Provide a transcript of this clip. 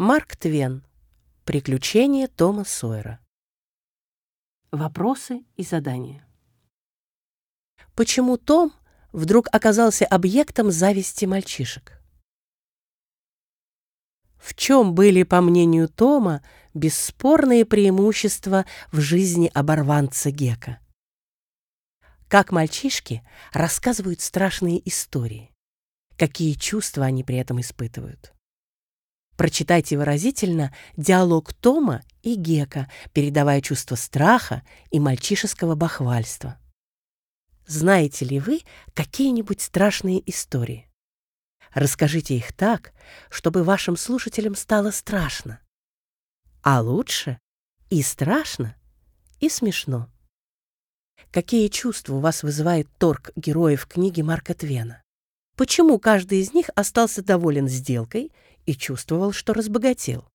Марк Твен. Приключения Тома Сойера. Вопросы и задания. Почему Том вдруг оказался объектом зависти мальчишек? В чем были, по мнению Тома, бесспорные преимущества в жизни оборванца Гека? Как мальчишки рассказывают страшные истории? Какие чувства они при этом испытывают? Прочитайте выразительно диалог Тома и Гека, передавая чувство страха и мальчишеского бахвальства. Знаете ли вы какие-нибудь страшные истории? Расскажите их так, чтобы вашим слушателям стало страшно. А лучше и страшно, и смешно. Какие чувства у вас вызывает торг героев книги Марка Твена? Почему каждый из них остался доволен сделкой и чувствовал, что разбогател?